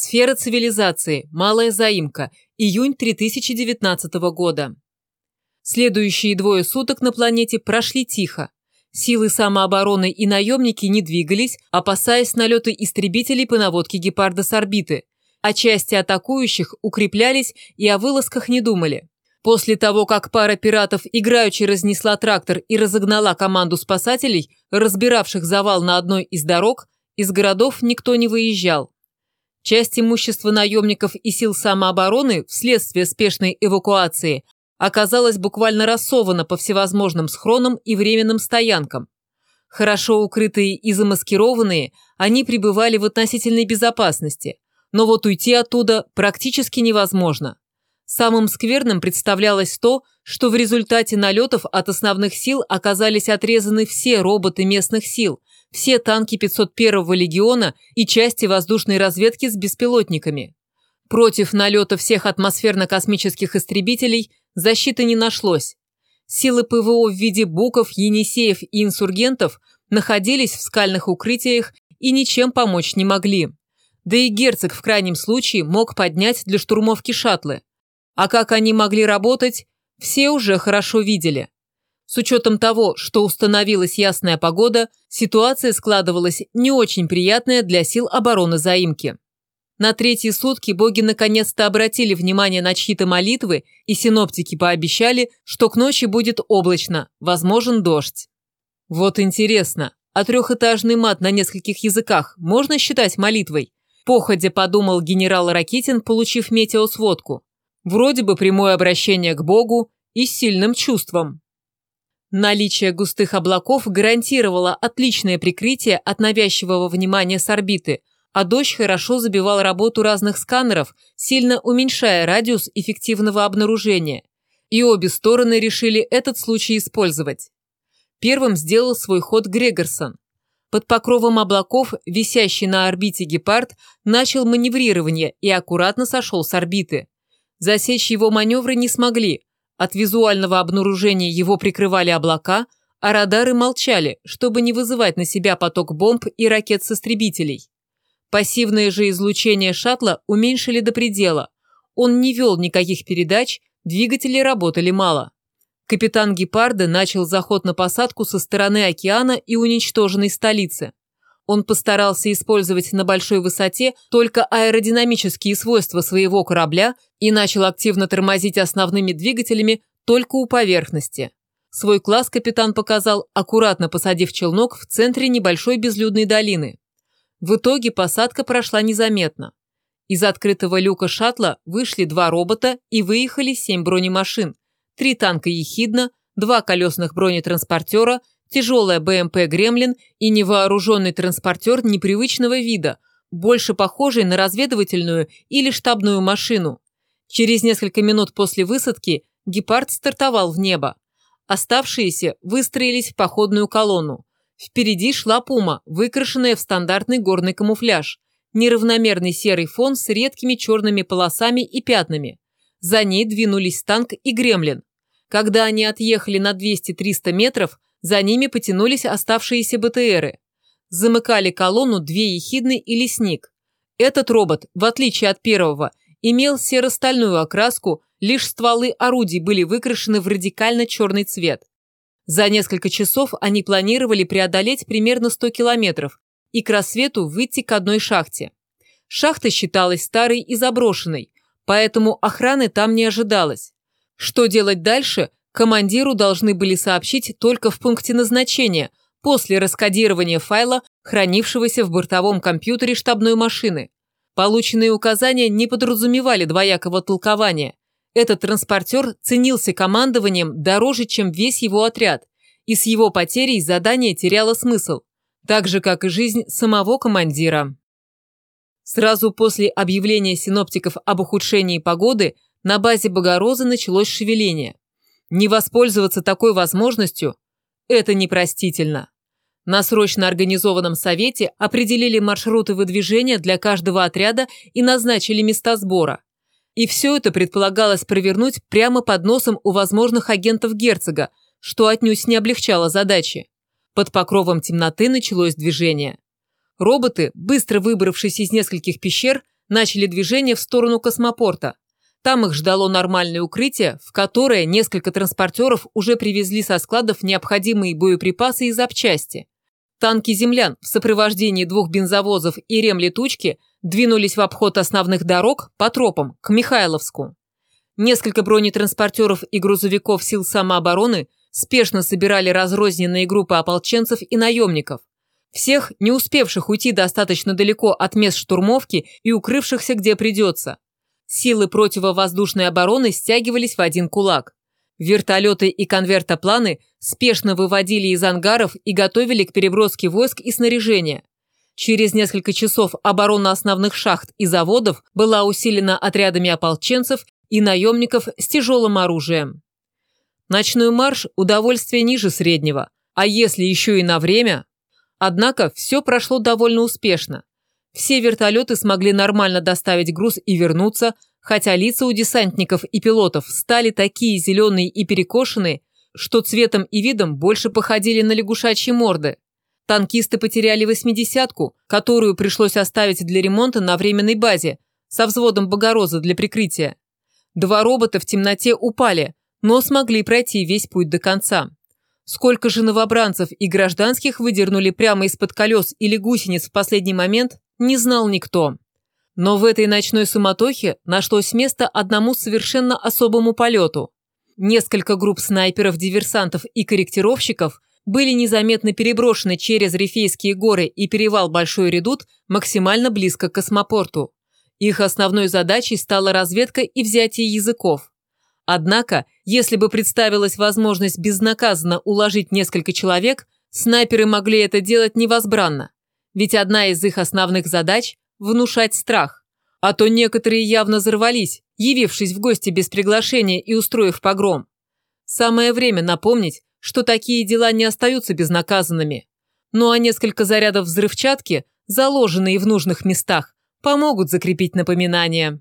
Сфера цивилизации. Малая заимка. Июнь 3019 года. Следующие двое суток на планете прошли тихо. Силы самообороны и наемники не двигались, опасаясь налета истребителей по наводке гепарда с орбиты, а части атакующих укреплялись и о вылазках не думали. После того, как пара пиратов играючи разнесла трактор и разогнала команду спасателей, разбиравших завал на одной из дорог, из городов никто не выезжал. Часть имущества наемников и сил самообороны вследствие спешной эвакуации оказалась буквально рассована по всевозможным схронам и временным стоянкам. Хорошо укрытые и замаскированные, они пребывали в относительной безопасности, но вот уйти оттуда практически невозможно. Самым скверным представлялось то, что в результате налетов от основных сил оказались отрезаны все роботы местных сил, все танки 501-го легиона и части воздушной разведки с беспилотниками. Против налета всех атмосферно-космических истребителей защиты не нашлось. Силы ПВО в виде буков, енисеев и инсургентов находились в скальных укрытиях и ничем помочь не могли. Да и герцог в крайнем случае мог поднять для штурмовки шаттлы. А как они могли работать, все уже хорошо видели. С учетом того, что установилась ясная погода, ситуация складывалась не очень приятная для сил обороны заимки. На третьи сутки боги наконец-то обратили внимание на чьи-то молитвы, и синоптики пообещали, что к ночи будет облачно, возможен дождь. Вот интересно, а трехэтажный мат на нескольких языках можно считать молитвой? Походя подумал генерал Ракитин, получив метеосводку. Вроде бы прямое обращение к Богу и с сильным чувством. Наличие густых облаков гарантировало отличное прикрытие от навязчивого внимания с орбиты, а дождь хорошо забивал работу разных сканеров, сильно уменьшая радиус эффективного обнаружения. И обе стороны решили этот случай использовать. Первым сделал свой ход Грегорсон. Под покровом облаков, висящий на орбите гепард, начал маневрирование и аккуратно сошел с орбиты. Засечь его маневры не смогли. От визуального обнаружения его прикрывали облака, а радары молчали, чтобы не вызывать на себя поток бомб и ракет с истребителей. Пассивное же излучение шаттла уменьшили до предела. Он не вел никаких передач, двигатели работали мало. Капитан Гепарда начал заход на посадку со стороны океана и уничтоженной столицы. Он постарался использовать на большой высоте только аэродинамические свойства своего корабля и начал активно тормозить основными двигателями только у поверхности. Свой класс капитан показал, аккуратно посадив челнок в центре небольшой безлюдной долины. В итоге посадка прошла незаметно. Из открытого люка шаттла вышли два робота и выехали семь бронемашин, три танка «Ехидна», два колесных бронетранспортера – тяжелая БМП «Гремлин» и невооруженный транспортер непривычного вида, больше похожий на разведывательную или штабную машину. Через несколько минут после высадки «Гепард» стартовал в небо. Оставшиеся выстроились в походную колонну. Впереди шла «Пума», выкрашенная в стандартный горный камуфляж. Неравномерный серый фон с редкими черными полосами и пятнами. За ней двинулись танк и «Гремлин». Когда они отъехали на 200-300 метров, за ними потянулись оставшиеся БТРы. Замыкали колонну две ехидны и лесник. Этот робот, в отличие от первого, имел серо-стальную окраску, лишь стволы орудий были выкрашены в радикально черный цвет. За несколько часов они планировали преодолеть примерно 100 километров и к рассвету выйти к одной шахте. Шахта считалась старой и заброшенной, поэтому охраны там не ожидалось. Что делать дальше, командиру должны были сообщить только в пункте назначения, после раскодирования файла, хранившегося в бортовом компьютере штабной машины. Полученные указания не подразумевали двоякого толкования. Этот транспортер ценился командованием дороже, чем весь его отряд, и с его потерей задание теряло смысл, так же, как и жизнь самого командира. Сразу после объявления синоптиков об ухудшении погоды на базе Богорозы началось шевеление. Не воспользоваться такой возможностью – это непростительно. На срочно организованном совете определили маршруты выдвижения для каждого отряда и назначили места сбора. И все это предполагалось провернуть прямо под носом у возможных агентов герцога, что отнюдь не облегчало задачи. Под покровом темноты началось движение. Роботы, быстро выбравшись из нескольких пещер, начали движение в сторону космопорта. Там их ждало нормальное укрытие, в которое несколько транспортеров уже привезли со складов необходимые боеприпасы и запчасти. Танки землян в сопровождении двух бензовозов и ремлетучки двинулись в обход основных дорог по тропам к Михайловску. Несколько бронетранспортеров и грузовиков сил самообороны спешно собирали разрозненные группы ополченцев и наемников. Всех, не успевших уйти достаточно далеко от мест штурмовки и укрывшихся где придется. Силы противовоздушной обороны стягивались в один кулак. Вертолеты и конвертопланы спешно выводили из ангаров и готовили к переброске войск и снаряжения. Через несколько часов оборона основных шахт и заводов была усилена отрядами ополченцев и наемников с тяжелым оружием. Ночной марш – удовольствие ниже среднего, а если еще и на время? Однако все прошло довольно успешно. Все вертолеты смогли нормально доставить груз и вернуться, хотя лица у десантников и пилотов стали такие зеленые и перекошенные, что цветом и видом больше походили на лягушачьи морды. Танкисты потеряли восьмидесятку, которую пришлось оставить для ремонта на временной базе, со взводом Богороза для прикрытия. Два робота в темноте упали, но смогли пройти весь путь до конца. Сколько же новобранцев и гражданских выдернули прямо из-под колес или гусениц в последний момент, не знал никто. Но в этой ночной суматохе нашлось место одному совершенно особому полету. Несколько групп снайперов, диверсантов и корректировщиков были незаметно переброшены через Рифейские горы и перевал Большой Редут максимально близко к космопорту. Их основной задачей стала разведка и взятие языков. Однако, если бы представилась возможность безнаказанно уложить несколько человек, снайперы могли это делать невозбранно. Ведь одна из их основных задач внушать страх. А то некоторые явно взорвались, явившись в гости без приглашения и устроив погром. Самое время напомнить, что такие дела не остаются безнаказанными. Ну а несколько зарядов взрывчатки, заложенные в нужных местах, помогут закрепить напоминание.